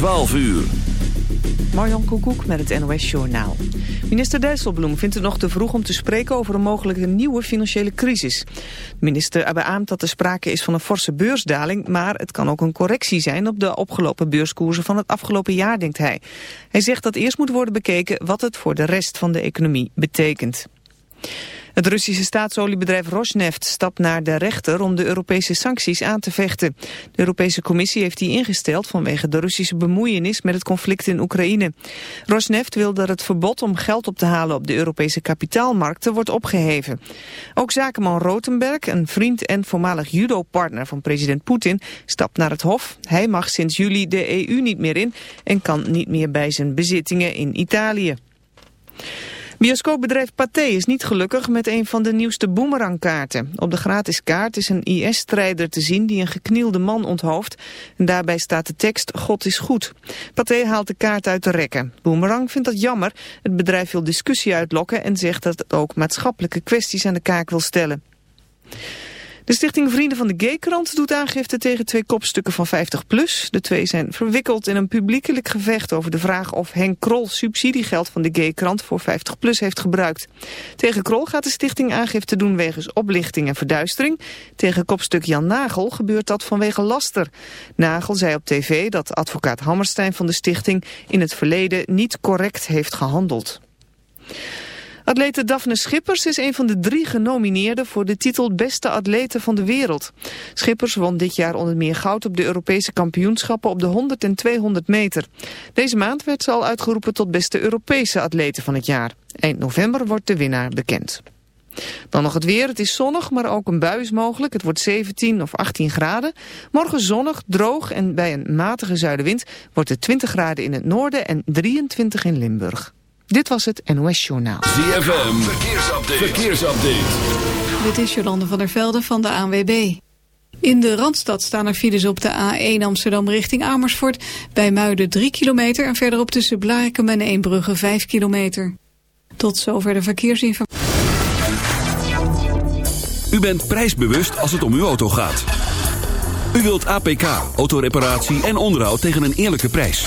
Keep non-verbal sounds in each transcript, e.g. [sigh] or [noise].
12 uur. Marjan Koekoek met het NOS Journaal. Minister Dijsselbloem vindt het nog te vroeg om te spreken over een mogelijke nieuwe financiële crisis. De minister beaamt dat er sprake is van een forse beursdaling, maar het kan ook een correctie zijn op de opgelopen beurskoersen van het afgelopen jaar, denkt hij. Hij zegt dat eerst moet worden bekeken wat het voor de rest van de economie betekent. Het Russische staatsoliebedrijf Rosneft stapt naar de rechter om de Europese sancties aan te vechten. De Europese Commissie heeft die ingesteld vanwege de Russische bemoeienis met het conflict in Oekraïne. Rosneft wil dat het verbod om geld op te halen op de Europese kapitaalmarkten wordt opgeheven. Ook zakenman Rotenberg, een vriend en voormalig judo-partner van president Poetin, stapt naar het Hof. Hij mag sinds juli de EU niet meer in en kan niet meer bij zijn bezittingen in Italië. Bioscoopbedrijf Pathé is niet gelukkig met een van de nieuwste boomerangkaarten. Op de gratis kaart is een IS-strijder te zien die een geknielde man onthoofd. En daarbij staat de tekst God is goed. Pathé haalt de kaart uit de rekken. Boomerang vindt dat jammer. Het bedrijf wil discussie uitlokken en zegt dat het ook maatschappelijke kwesties aan de kaak wil stellen. De stichting Vrienden van de Gaykrant doet aangifte tegen twee kopstukken van 50PLUS. De twee zijn verwikkeld in een publiekelijk gevecht over de vraag of Henk Krol subsidiegeld van de Gaykrant voor 50PLUS heeft gebruikt. Tegen Krol gaat de stichting aangifte doen wegens oplichting en verduistering. Tegen kopstuk Jan Nagel gebeurt dat vanwege laster. Nagel zei op tv dat advocaat Hammerstein van de stichting in het verleden niet correct heeft gehandeld. Atlete Daphne Schippers is een van de drie genomineerden voor de titel Beste Atlete van de Wereld. Schippers won dit jaar onder meer goud op de Europese kampioenschappen op de 100 en 200 meter. Deze maand werd ze al uitgeroepen tot Beste Europese Atlete van het jaar. Eind november wordt de winnaar bekend. Dan nog het weer. Het is zonnig, maar ook een bui is mogelijk. Het wordt 17 of 18 graden. Morgen zonnig, droog en bij een matige zuidenwind wordt het 20 graden in het noorden en 23 in Limburg. Dit was het NOS Journaal. ZFM, verkeersupdate. verkeersupdate. Dit is Jolande van der Velde van de ANWB. In de Randstad staan er files op de A1 Amsterdam richting Amersfoort. Bij Muiden 3 kilometer en verderop tussen Blarikum en Eembrugge 5 kilometer. Tot zover de verkeersinformatie. U bent prijsbewust als het om uw auto gaat. U wilt APK, autoreparatie en onderhoud tegen een eerlijke prijs.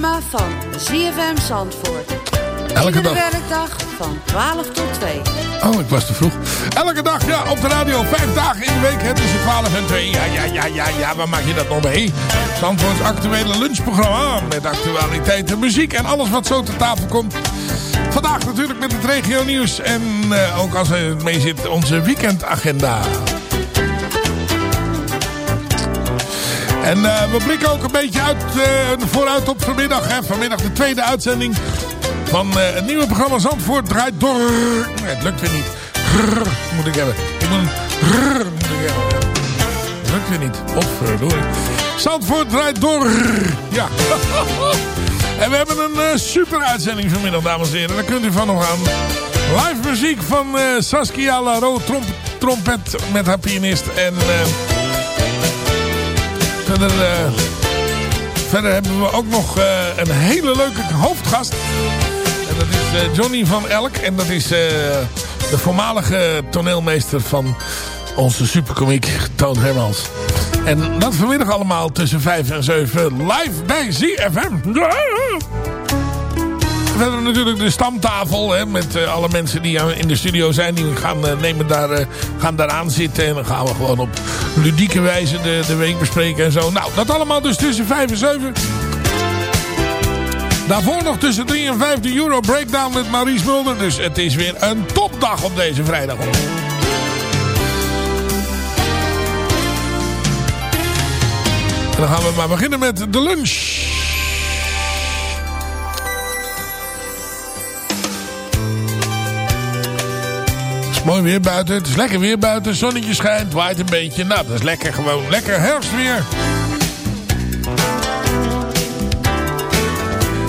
Van ZFM Zandvoort. Elke dag. werkdag van 12 tot 2. Oh, ik was te vroeg. Elke dag, ja, op de radio. Vijf dagen in de week, hè, tussen 12 en 2. Ja, ja, ja, ja, ja, waar maak je dat nog mee? Zandvoorts actuele lunchprogramma. Met actualiteiten, muziek en alles wat zo te tafel komt. Vandaag natuurlijk met het regio nieuws. En eh, ook als er mee zit, onze weekendagenda. En eh, we blikken ook een beetje uit, eh, vooruit op vanmiddag. Hè. Vanmiddag de tweede uitzending van eh, het nieuwe programma Zandvoort draait door. Nee, het lukt weer niet. Moet ik hebben. Ik moet grrr, moet ik hebben. Het lukt weer niet. Godverdorie. Zandvoort draait door. Ja. [laughs] en we hebben een super uitzending vanmiddag, dames en heren. Daar kunt u van nog aan. Live muziek van Saskia Laro, tromp trompet met haar pianist. En verder, eh, verder hebben we ook nog eh, een hele leuke hoofdgast. En dat is eh, Johnny van Elk. En dat is de voormalige toneelmeester van onze superkomiek Toon Hermans. En dat vanmiddag allemaal tussen 5 en 7 live bij ZFM. Verder natuurlijk de stamtafel hè, met eh, alle mensen die in de studio zijn. Die gaan, eh, nemen daar, eh, gaan daaraan zitten. En dan gaan we gewoon op ludieke wijze de, de week bespreken en zo. Nou, dat allemaal dus tussen 5 en 7. Daarvoor nog tussen 3 en 5 de Euro Breakdown met Maurice Mulder. Dus het is weer een topdag op deze vrijdag. Dan gaan we maar beginnen met de lunch. Mooi weer buiten. Het is lekker weer buiten. Zonnetje schijnt. Waait een beetje. Nou, dat is lekker gewoon. Lekker herfstweer.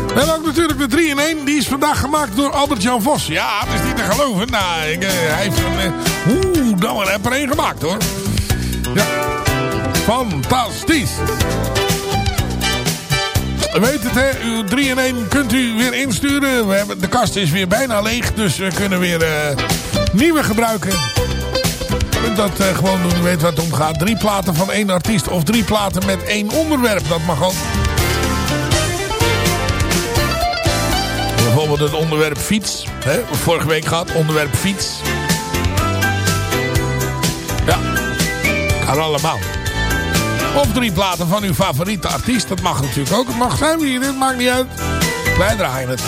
We hebben ook natuurlijk de 3 in 1. Die is vandaag gemaakt door Albert-Jan Vos. Ja, het is niet te geloven. Nou, eh, hij heeft een... eh, Oeh, dan heb er één gemaakt hoor. Ja. Fantastisch. Weet het hè, uw 3 in 1 kunt u weer insturen. We hebben, de kast is weer bijna leeg, dus we kunnen weer eh, nieuwe gebruiken. Je kunt dat eh, gewoon doen, u weet wat het om gaat. Drie platen van één artiest of drie platen met één onderwerp, dat mag ook. Bijvoorbeeld het onderwerp fiets. Hè? Vorige week gehad, onderwerp fiets. Ja, kan allemaal. Of drie platen van uw favoriete artiest. Dat mag natuurlijk ook. Het mag zijn wie is, maakt niet uit. Wij draaien het.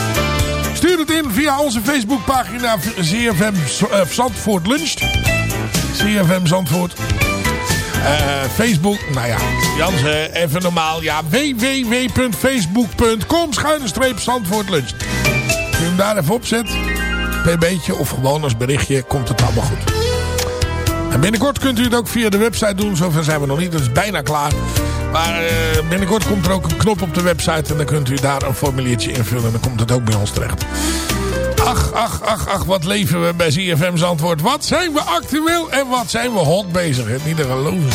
Stuur het in via onze Facebookpagina CFM eh, Zandvoort Luncht. CFM Zandvoort. Eh, Facebook, nou ja, Jans, eh, even normaal. Ja, www.facebook.com schuine streep Zandvoort Luncht. Als je hem daar even opzet, pb'tje of gewoon als berichtje, komt het allemaal goed. En binnenkort kunt u het ook via de website doen. Zover zijn we nog niet, dat is bijna klaar. Maar eh, binnenkort komt er ook een knop op de website. En dan kunt u daar een formuliertje invullen. En dan komt het ook bij ons terecht. Ach, ach, ach, ach, wat leven we bij ZFM's antwoord. Wat zijn we actueel en wat zijn we hot bezig. hè? Niet te geloven.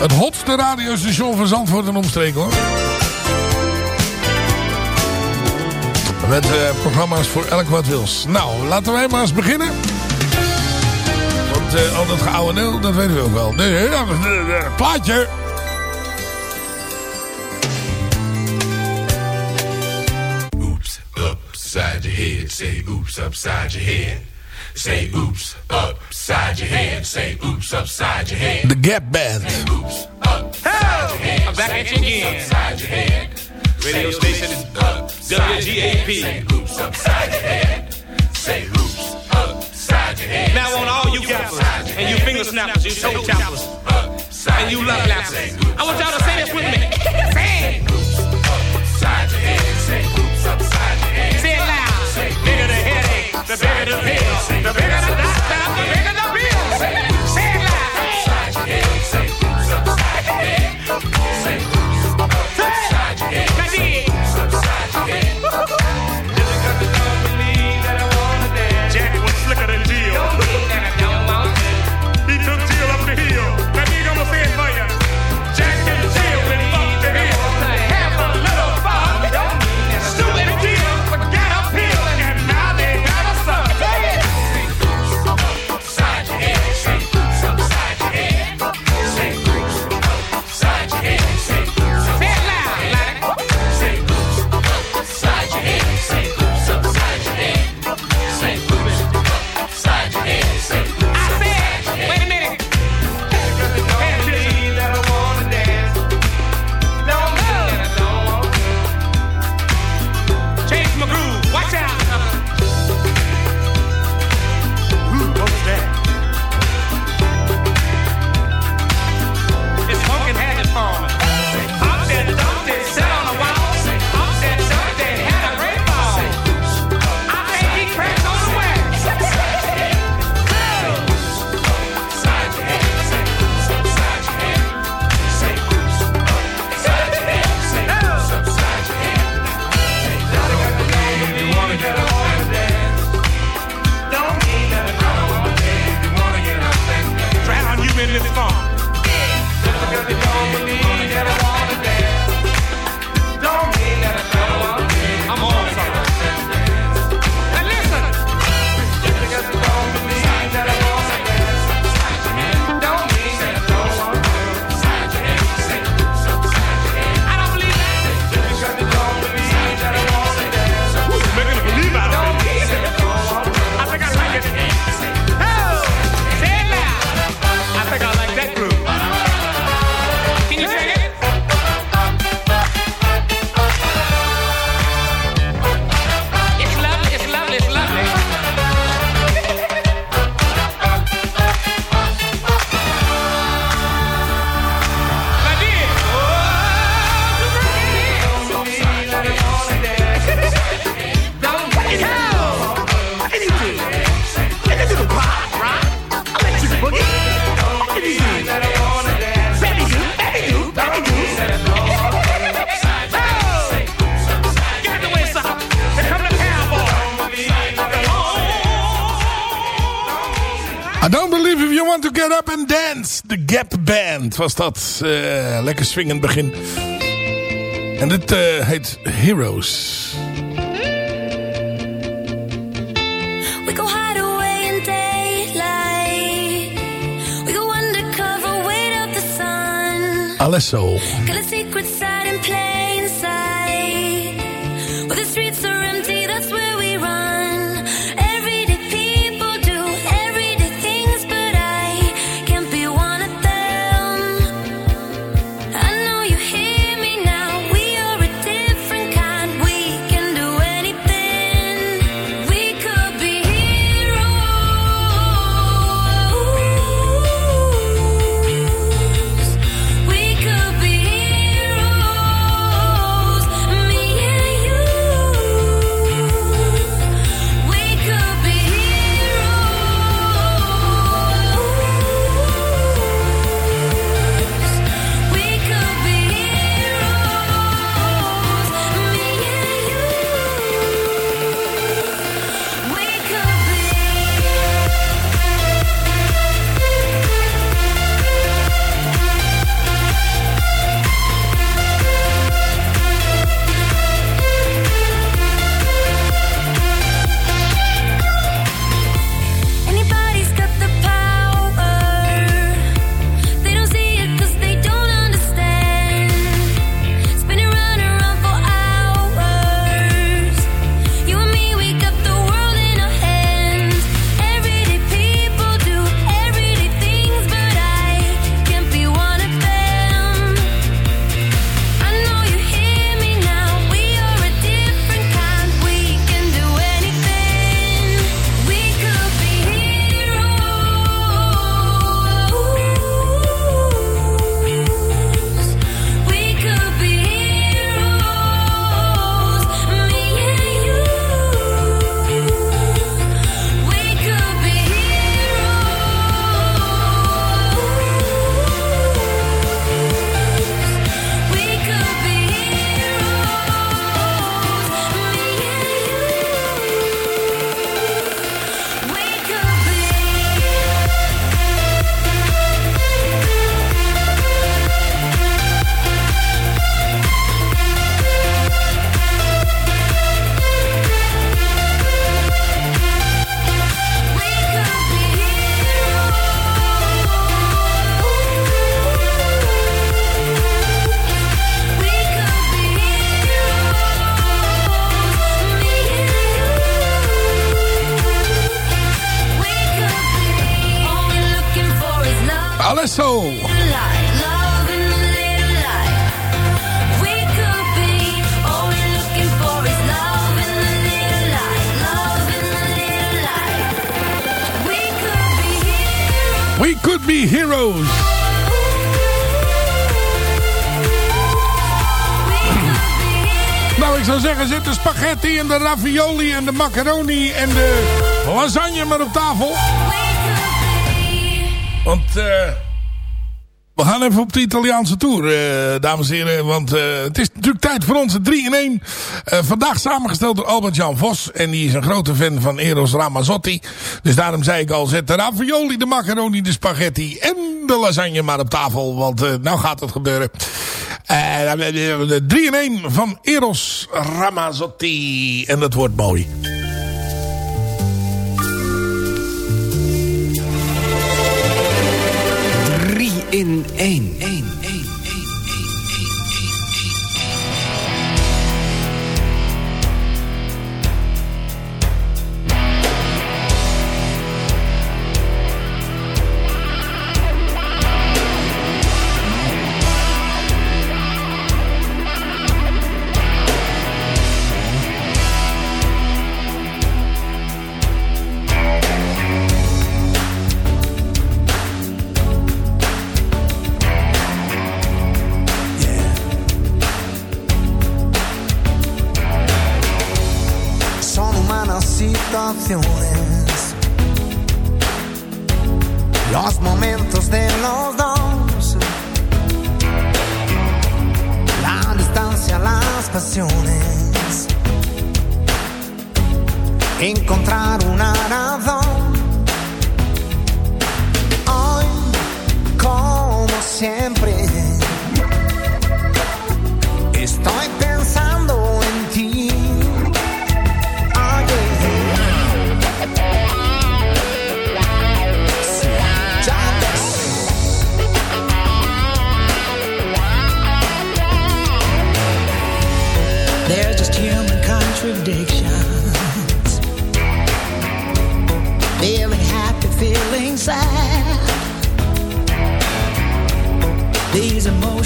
Het hotste radiostation van Zandvoort en omstreken hoor. Met eh, programma's voor elk wat wils. Nou, laten wij maar eens beginnen. Want eh, al dat geouwe nul, dat weten we ook wel. Nee, ja, eh, eh, plaatje. Oops, upside your head. Say oops, upside your head. Say oops, upside your head. Say oops, upside your head. The Gap Band. Oops, upside your head. I'm back at you again. Upside your head. Radio station WGAP. Say oops, upside your head. Say oops, upside your head. Now on all you gappers and you finger snappers, you toe tappers, and you love lappers. I want y'all to say this with me. Say it. Say it loud. Bigger the headache, the bigger the pill. The bigger the doctor, the bigger the bill. was dat. Eh, lekker swingend begin. En dit eh, heet Heroes. We go the sun. Alesso. Heroes. Nou, ik zou zeggen, zit de spaghetti en de ravioli en de macaroni en de lasagne maar op tafel. Want... eh. We gaan even op de Italiaanse tour, eh, dames en heren. Want eh, het is natuurlijk tijd voor onze 3 in 1. Eh, vandaag samengesteld door Albert-Jan Vos. En die is een grote fan van Eros Ramazzotti. Dus daarom zei ik al, zet de ravioli, de macaroni, de spaghetti en de lasagne maar op tafel. Want eh, nou gaat het gebeuren. Eh, eh, de 3 in 1 van Eros Ramazzotti. En dat wordt mooi. In. Encontrar una razón.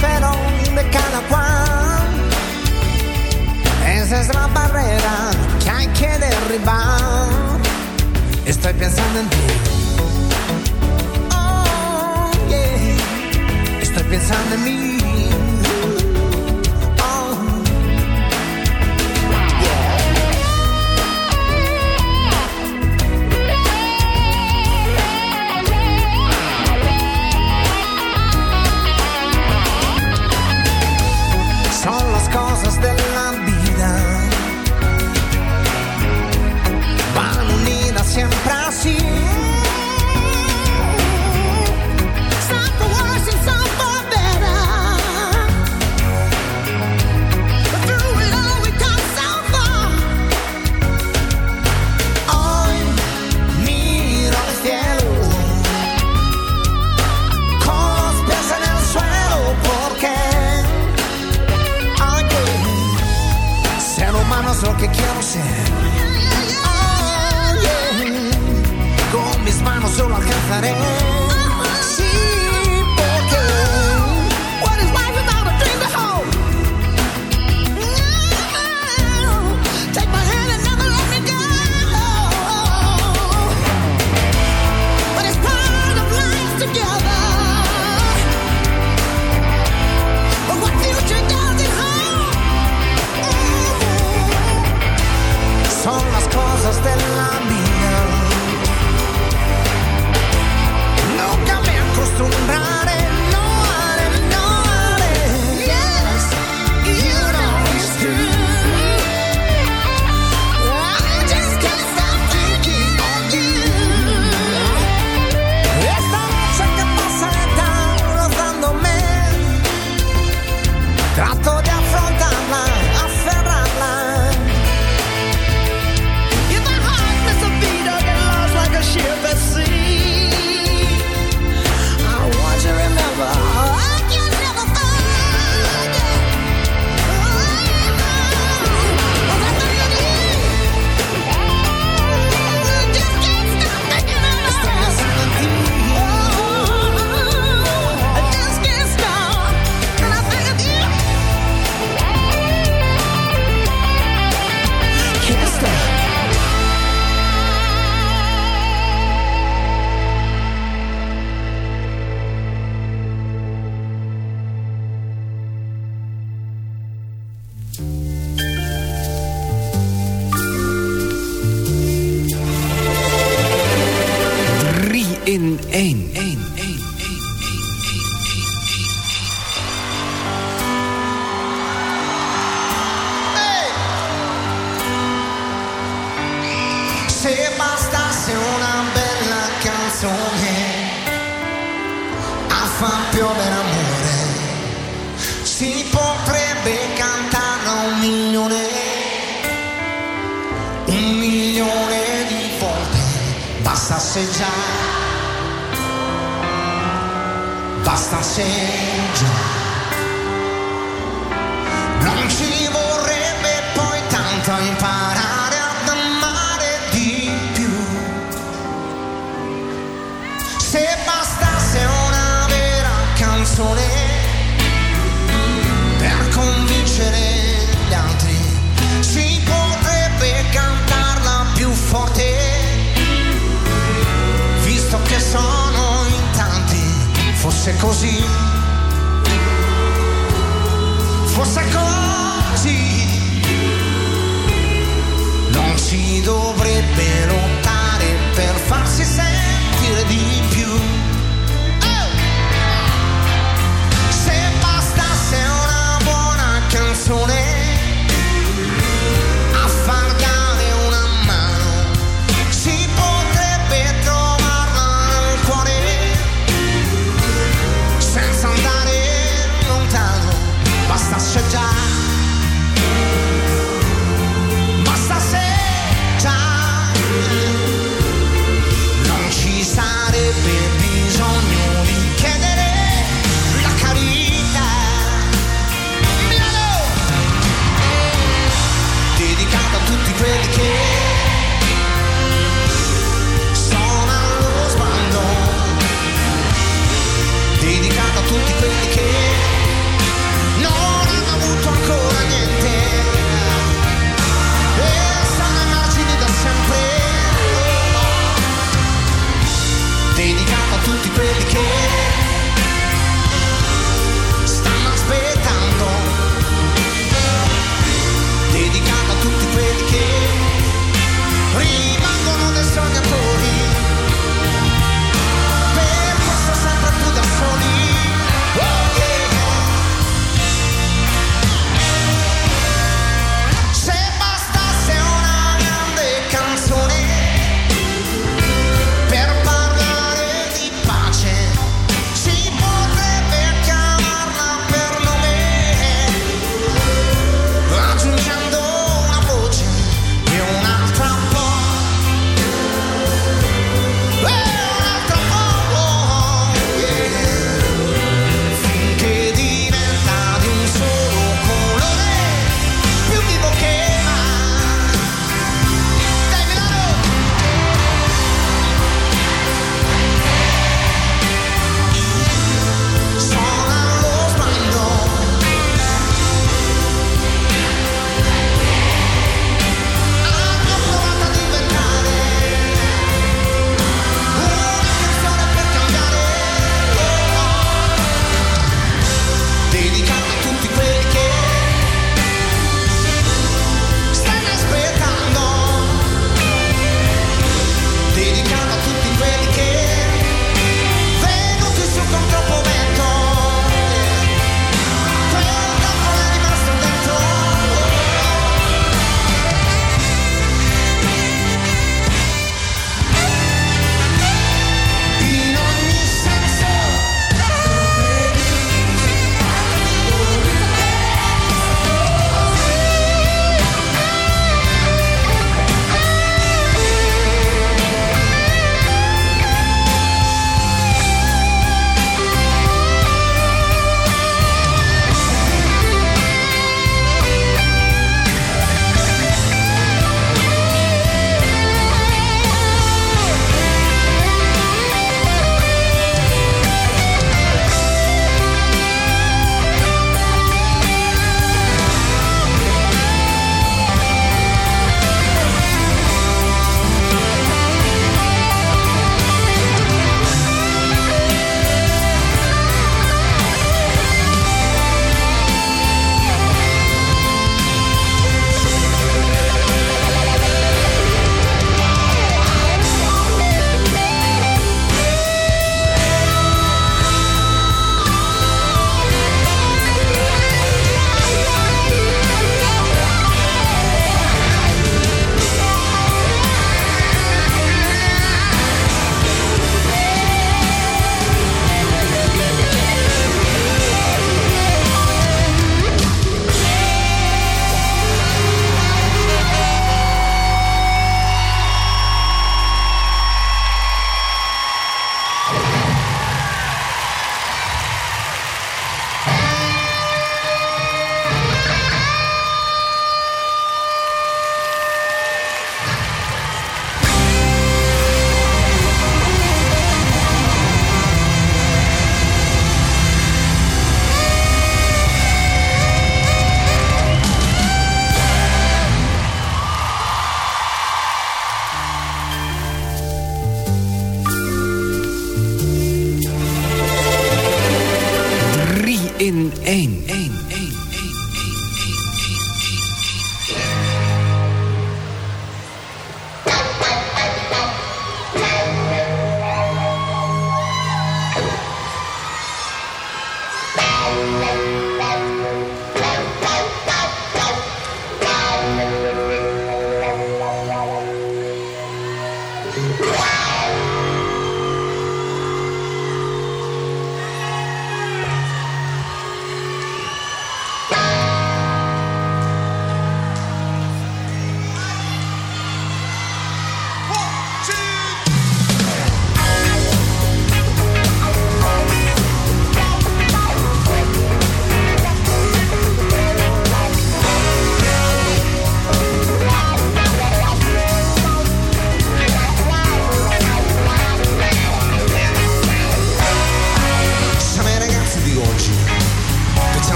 Pero de cada cual. Esa es la barrera que hay que derribar. Estoy pensando en ti. Oh, yeah. Estoy pensando en mí.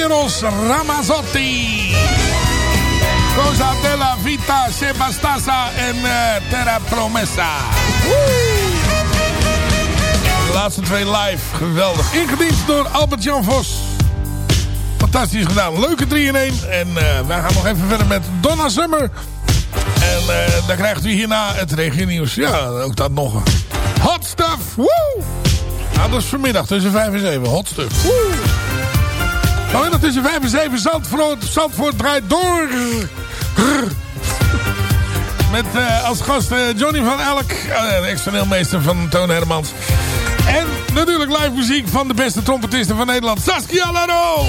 Eros Ramazzotti. Cosa della vita, Sebastasa en eh, Terra Promessa. De laatste twee live, geweldig. Ingediend door Albert-Jan Vos. Fantastisch gedaan. Leuke 3 in 1. En eh, wij gaan nog even verder met Donna Summer. En eh, dan krijgt u hierna het regionieuws. Ja, ook dat nog. Hot stuff. Woe! Nou, dat is vanmiddag tussen 5 en 7. Hot stuff. Woe! Vanmiddag tussen 5 en 7. Zandvoort, draait door. Met eh, als gast eh, Johnny van Elk. eh, de ex-toneelmeester van Toon Hermans. En natuurlijk live muziek van de beste trompetisten van Nederland. Saskia Laro.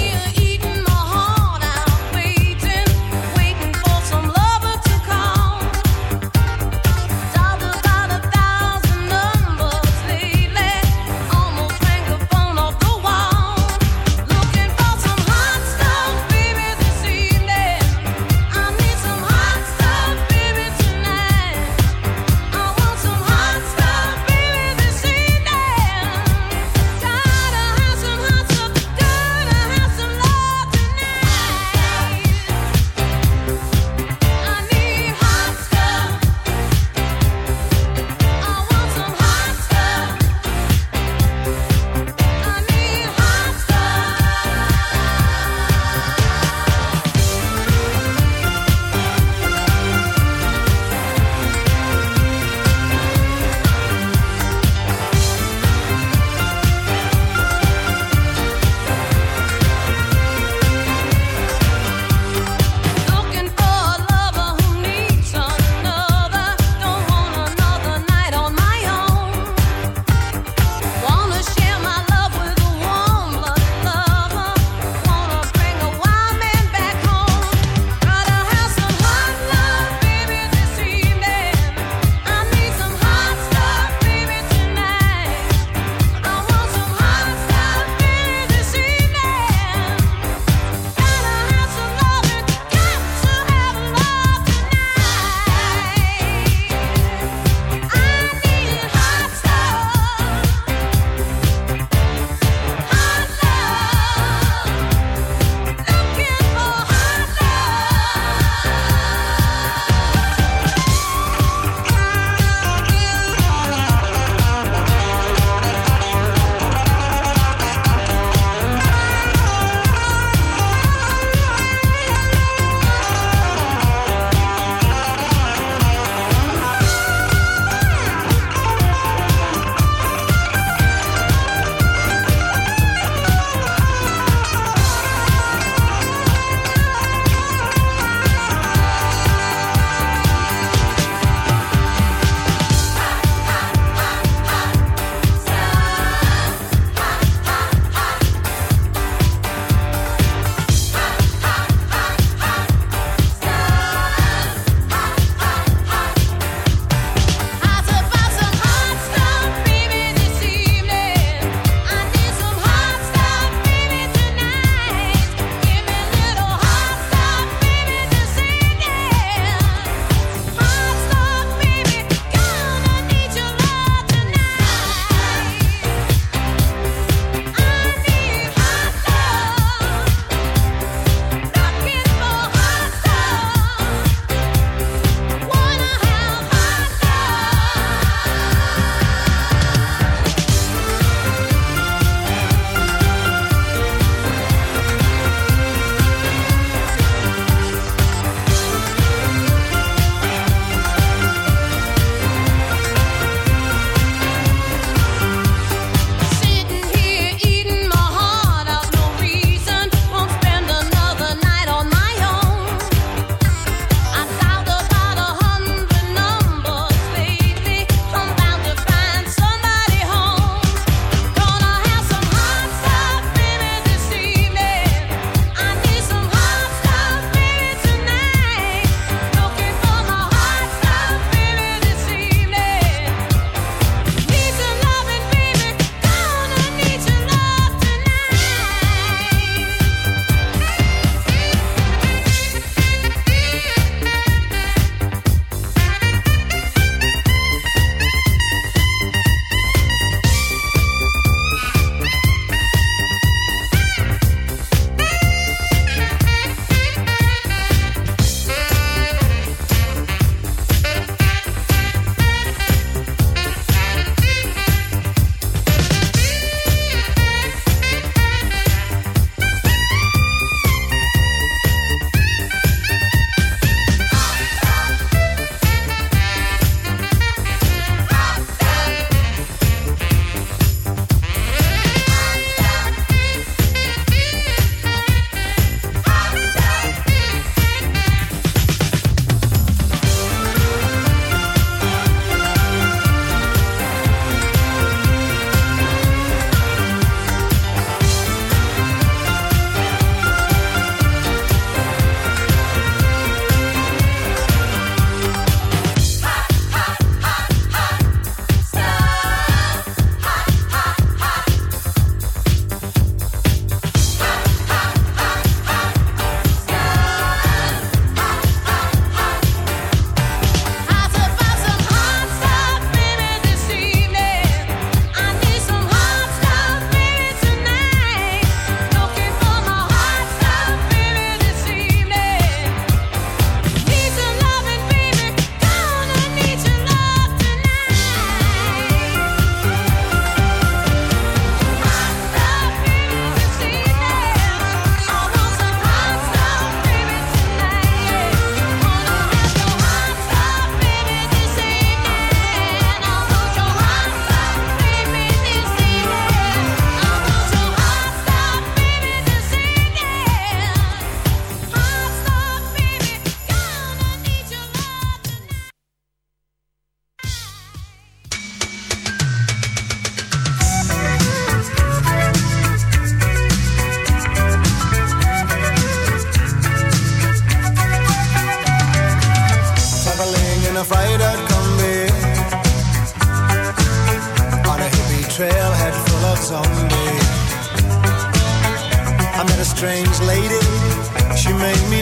Strange lady. She made me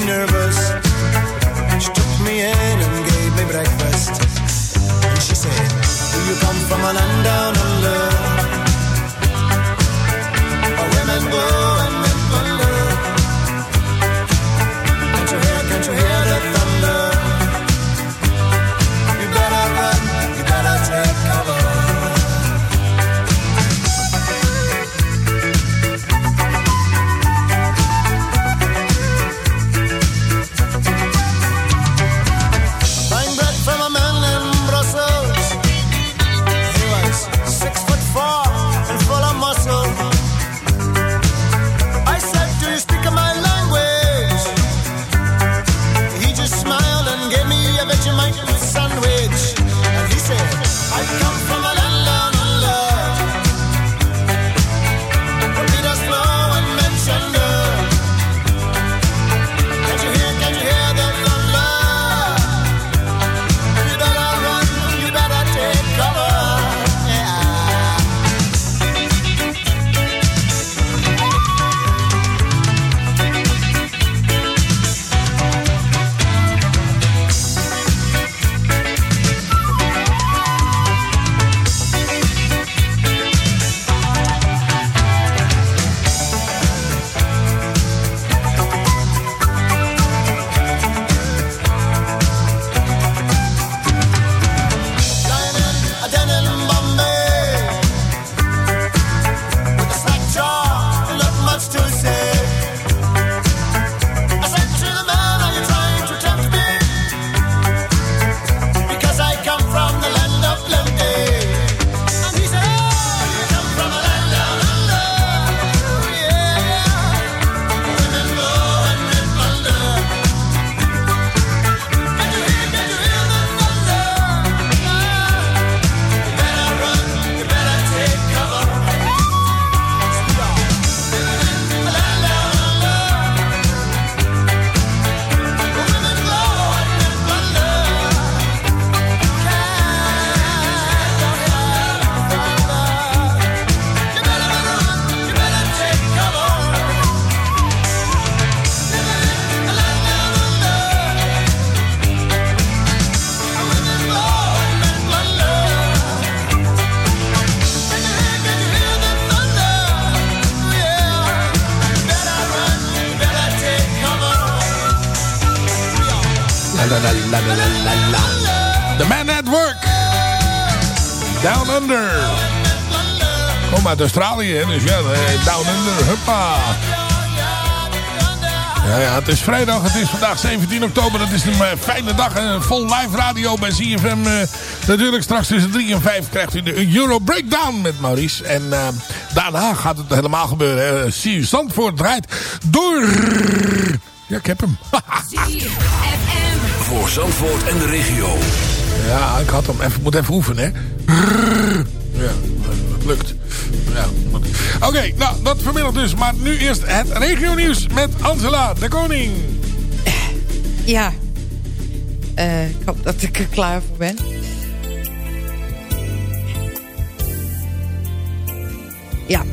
Dus ja, eh, Down Under, huppa. Ja, ja, het is vrijdag, het is vandaag 17 oktober. Het is een eh, fijne dag, en vol live radio bij eh, natuurlijk straks tussen 3 en 5 krijgt u de Euro Breakdown met Maurice. En daarna gaat het helemaal gebeuren. hè. CU Zandvoort draait door. Ja, ik heb hem. [laughs] Voor Zandvoort en de regio. Ja, ik had hem even, moet even oefenen, hè. Ja, dat lukt. Oké, nou, dat vanmiddag dus. Maar nu eerst het regionieuws met Angela de Koning. Ja. Eh, ik hoop dat ik er klaar voor ben. Ja.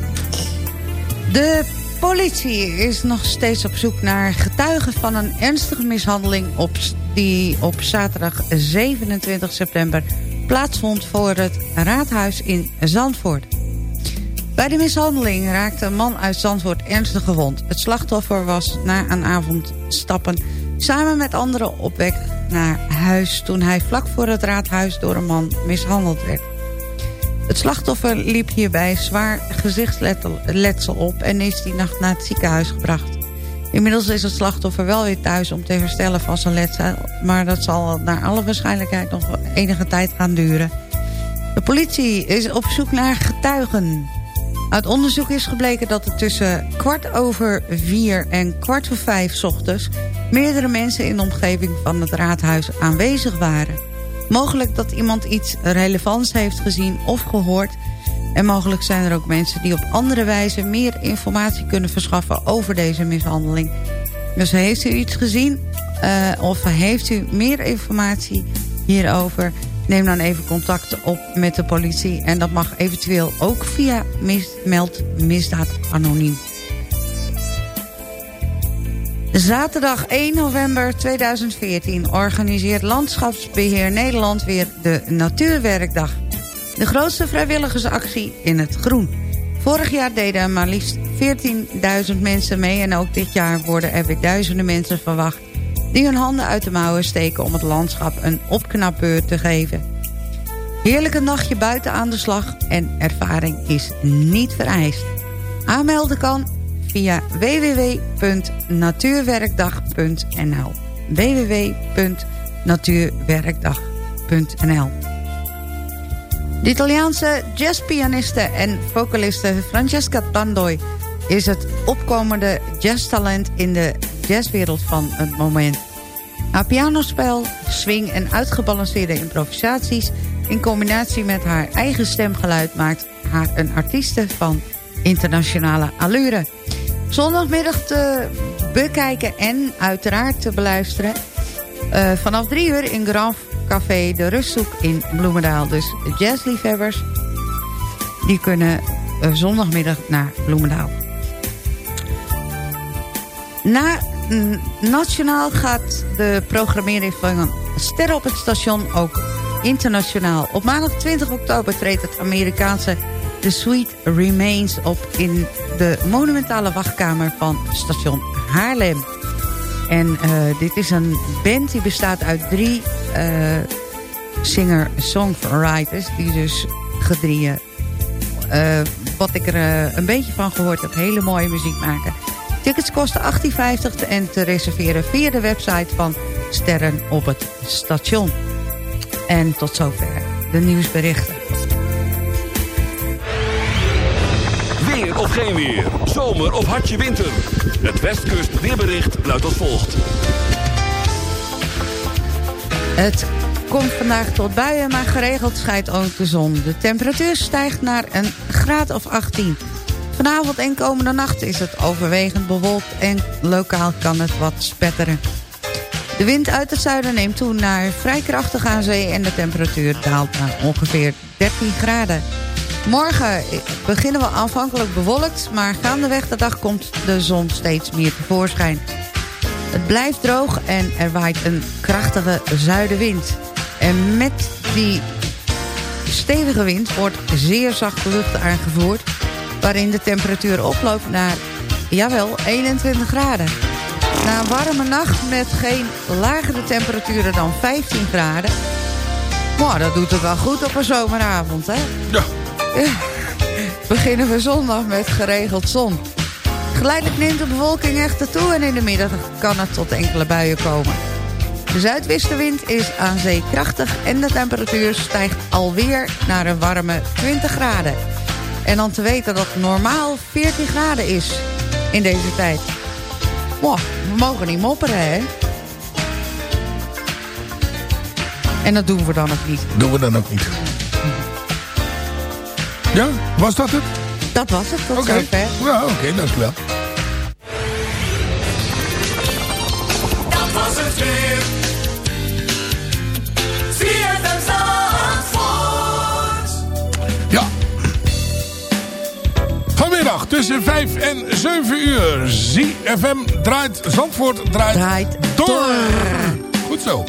De politie is nog steeds op zoek naar getuigen van een ernstige mishandeling... Op, die op zaterdag 27 september plaatsvond voor het raadhuis in Zandvoort. Bij de mishandeling raakte een man uit Zandvoort ernstig gewond. Het slachtoffer was na een avond stappen samen met anderen op weg naar huis... toen hij vlak voor het raadhuis door een man mishandeld werd. Het slachtoffer liep hierbij zwaar gezichtsletsel op... en is die nacht naar het ziekenhuis gebracht. Inmiddels is het slachtoffer wel weer thuis om te herstellen van zijn letsel... maar dat zal naar alle waarschijnlijkheid nog enige tijd gaan duren. De politie is op zoek naar getuigen. Uit onderzoek is gebleken dat er tussen kwart over vier en kwart voor vijf ochtends... meerdere mensen in de omgeving van het raadhuis aanwezig waren. Mogelijk dat iemand iets relevants heeft gezien of gehoord... en mogelijk zijn er ook mensen die op andere wijze meer informatie kunnen verschaffen... over deze mishandeling. Dus heeft u iets gezien eh, of heeft u meer informatie hierover... Neem dan even contact op met de politie. En dat mag eventueel ook via mis, meld misdaad anoniem. Zaterdag 1 november 2014 organiseert Landschapsbeheer Nederland weer de Natuurwerkdag. De grootste vrijwilligersactie in het groen. Vorig jaar deden maar liefst 14.000 mensen mee... en ook dit jaar worden er weer duizenden mensen verwacht... die hun handen uit de mouwen steken om het landschap een opknapbeurt te geven. Heerlijk een nachtje buiten aan de slag en ervaring is niet vereist. Aanmelden kan via www.natuurwerkdag.nl www.natuurwerkdag.nl De Italiaanse jazzpianiste en vocaliste Francesca Tandoi... is het opkomende jazztalent in de jazzwereld van het moment. Haar pianospel, swing en uitgebalanceerde improvisaties... in combinatie met haar eigen stemgeluid maakt haar een artieste van internationale allure. Zondagmiddag te bekijken en uiteraard te beluisteren... Uh, vanaf drie uur in Grand Café De Rustzoek in Bloemendaal. Dus jazzliefhebbers, die kunnen uh, zondagmiddag naar Bloemendaal. Na nationaal gaat de programmering van Ster op het station ook internationaal. Op maandag 20 oktober treedt het Amerikaanse The Sweet Remains op in de monumentale wachtkamer van station Haarlem. En uh, dit is een band die bestaat uit drie uh, singer-songwriters... die dus gedrieën, uh, wat ik er een beetje van gehoord heb... hele mooie muziek maken. Tickets kosten 18,50 en te reserveren via de website van Sterren op het Station. En tot zover de nieuwsberichten. Weer of geen weer, zomer of hartje winter. Het Westkust weerbericht luidt als volgt. Het komt vandaag tot buien, maar geregeld schijnt ook de zon. De temperatuur stijgt naar een graad of 18. Vanavond en komende nacht is het overwegend bewolkt en lokaal kan het wat spetteren. De wind uit het zuiden neemt toe naar vrij krachtig aan zee... en de temperatuur daalt naar ongeveer 13 graden. Morgen beginnen we aanvankelijk bewolkt... maar gaandeweg de dag komt de zon steeds meer tevoorschijn. Het blijft droog en er waait een krachtige zuidenwind. En met die stevige wind wordt zeer zachte lucht aangevoerd... waarin de temperatuur oploopt naar, jawel, 21 graden. Na een warme nacht met geen lagere temperaturen dan 15 graden... Maar dat doet het wel goed op een zomeravond, hè? Ja. ja. Beginnen we zondag met geregeld zon. Geleidelijk neemt de bewolking echter toe... en in de middag kan het tot enkele buien komen. De zuidwestenwind is aan zee krachtig... en de temperatuur stijgt alweer naar een warme 20 graden. En dan te weten dat het normaal 14 graden is in deze tijd. Wow, we mogen niet mopperen, hè? En dat doen we dan ook niet. Doen we dan ook niet. Ja, was dat het? Dat was het, tot okay. zover. Ja, oké, okay, dankjewel. Dat was het weer. Tussen 5 en 7 uur. ZFM draait, Zandvoort draait, draait door. door. Goed zo.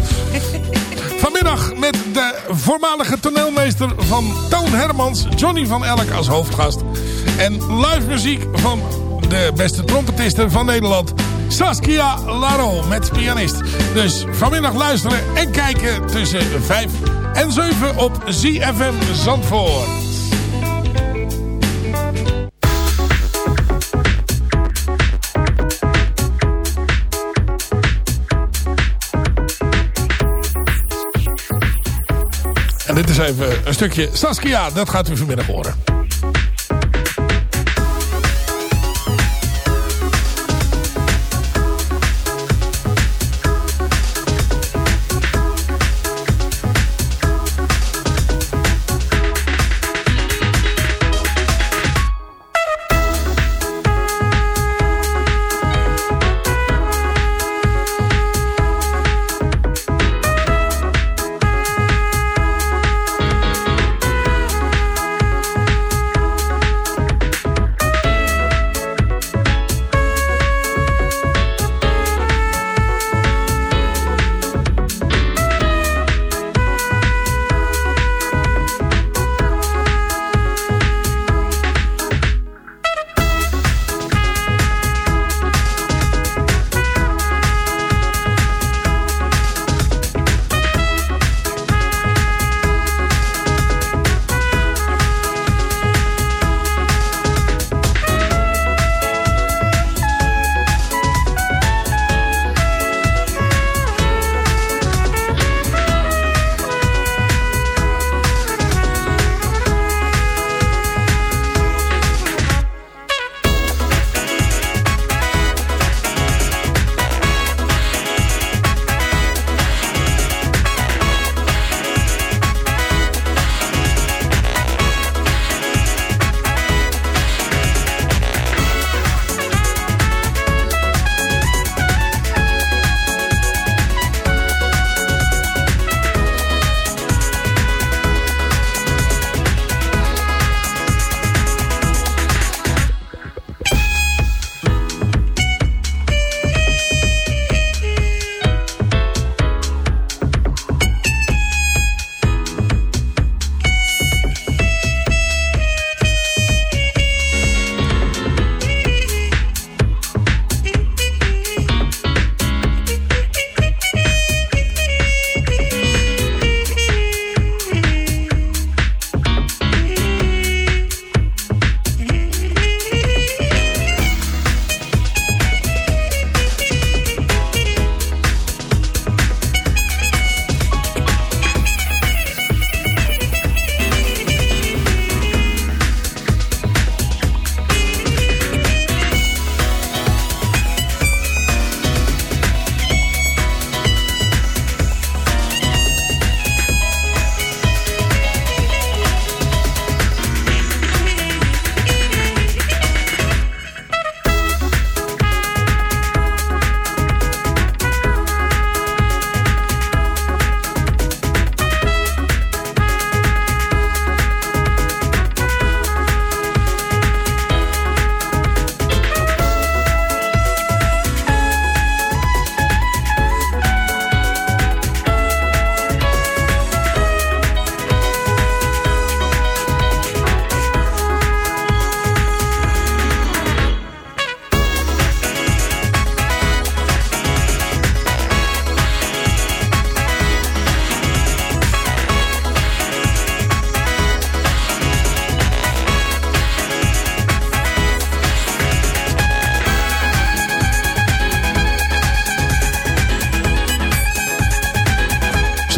[laughs] Vanmiddag met de voormalige toneelmeester van Toon Hermans, Johnny van Elk als hoofdgast. En live muziek van de beste trompetiste van Nederland, Saskia Laro met pianist. Dus vanmiddag luisteren en kijken tussen 5 en 7 op ZFM Zandvoort. En dit is even een stukje Saskia, dat gaat u vanmiddag horen.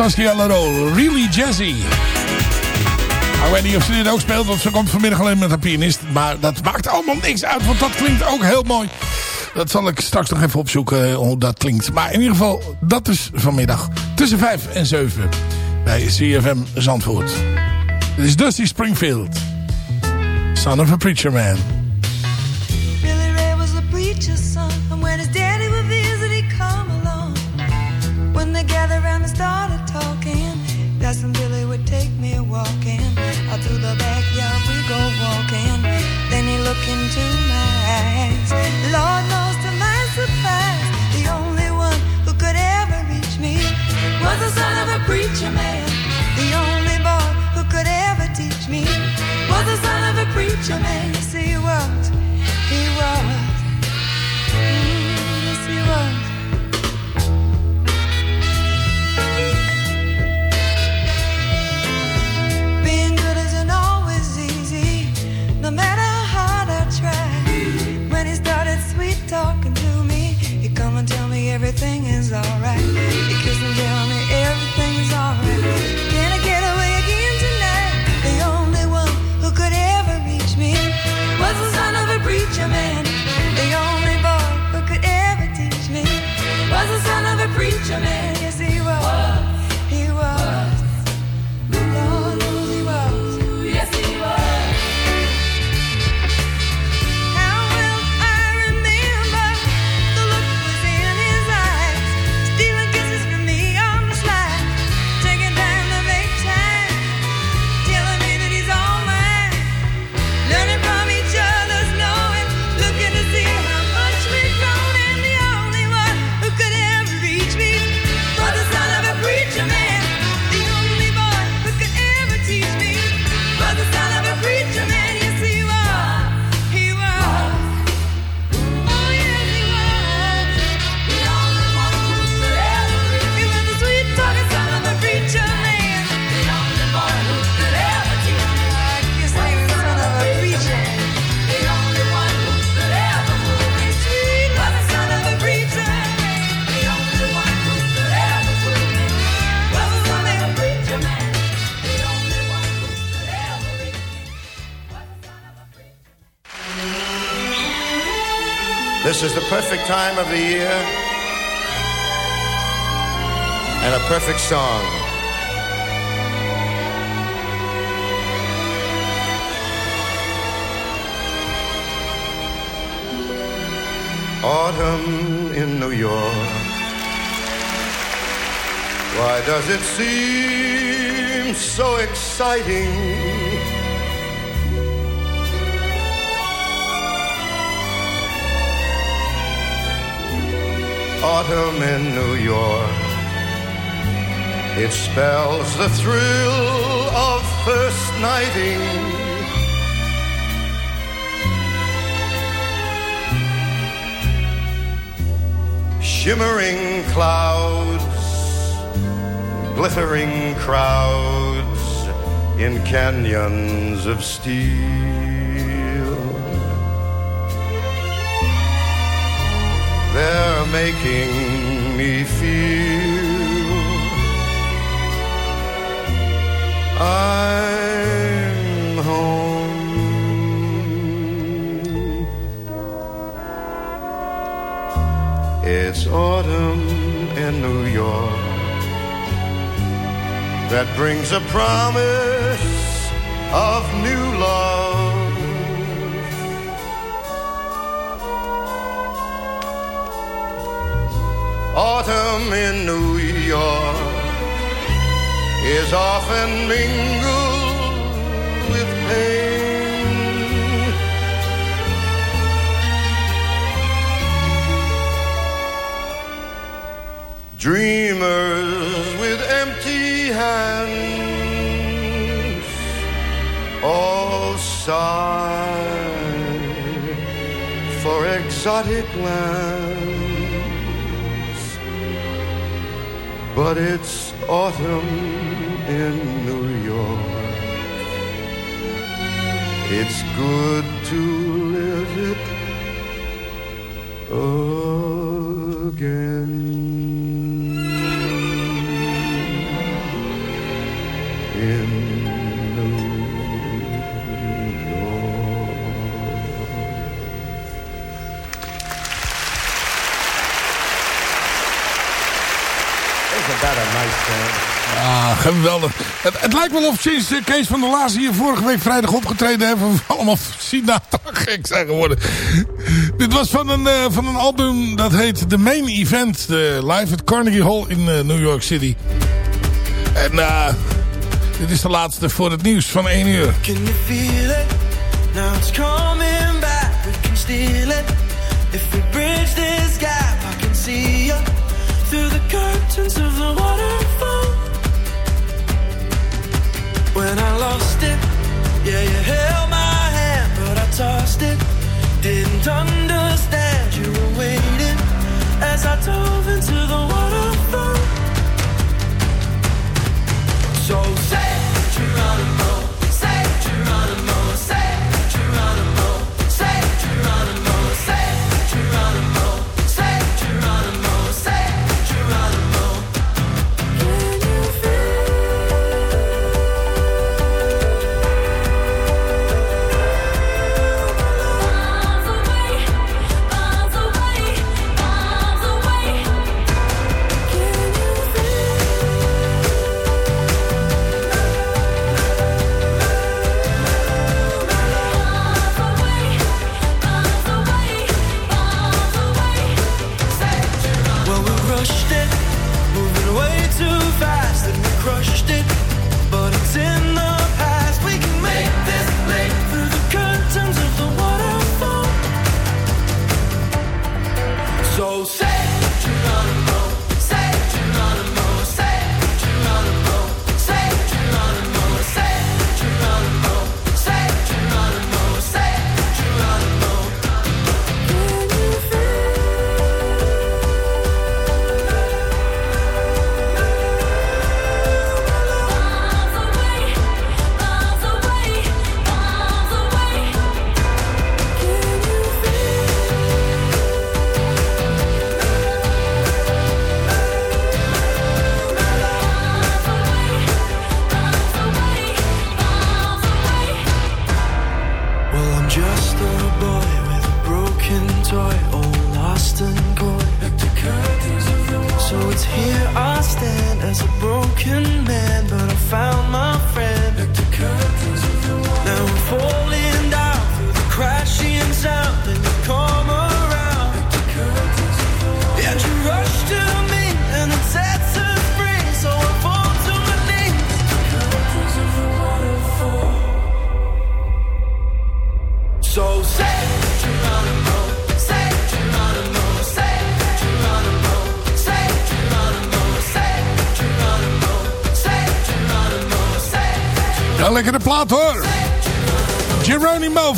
Saskia Laro. Really Jazzy. Nou, ik weet of ze dit ook speelt, want ze komt vanmiddag alleen met haar pianist. Maar dat maakt allemaal niks uit, want dat klinkt ook heel mooi. Dat zal ik straks nog even opzoeken eh, hoe dat klinkt. Maar in ieder geval, dat is vanmiddag tussen 5 en 7 bij CFM Zandvoort. Dit is Dusty Springfield. Son of a Preacher Man. perfect time of the year and a perfect song. Autumn in New York. Why does it seem so exciting? autumn in New York. It spells the thrill of first nighting. Shimmering clouds, glittering crowds in canyons of steel. they're making me feel. I'm home. It's autumn in New York that brings a promise of new love Autumn in New York is often mingled with pain. Dreamers with empty hands all sigh for exotic lands. But it's autumn in New York. It's good to live it again. Geweldig. Het, het lijkt wel of sinds eh, Kees van der Laas hier vorige week vrijdag opgetreden hebben. We allemaal [laughs] Sinatra gek zijn geworden. Dit was van een, eh, van een album dat heet The Main Event. de live at Carnegie Hall in eh, New York City. En dit is de laatste voor het nieuws van 1 uur. Now it's coming back. We it. As I dove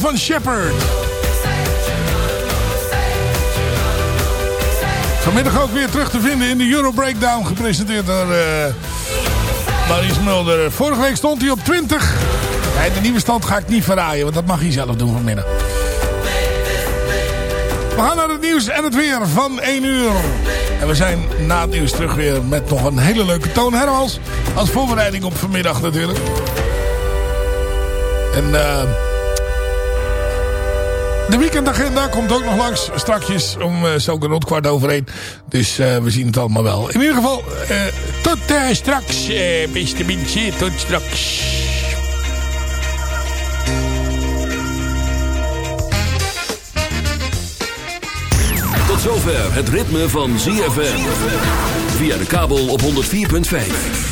van Shepard. Vanmiddag ook weer terug te vinden in de Euro Breakdown. Gepresenteerd door eh Maurice Mulder. Vorige week stond hij op 20. Ja, de nieuwe stand ga ik niet verraaien. Want dat mag hij zelf doen vanmiddag. We gaan naar het nieuws en het weer van 1 uur. En we zijn na het nieuws terug weer met nog een hele leuke toon. Hermans, als voorbereiding op vanmiddag natuurlijk. En eh de weekendagenda komt ook nog langs. Strakjes om eh, zo rond kwart. Dus eh, we zien het allemaal wel. In ieder geval, eh, tot straks, beste mensen. Tot straks. Tot zover het ritme van ZFM. Via de kabel op 104.5.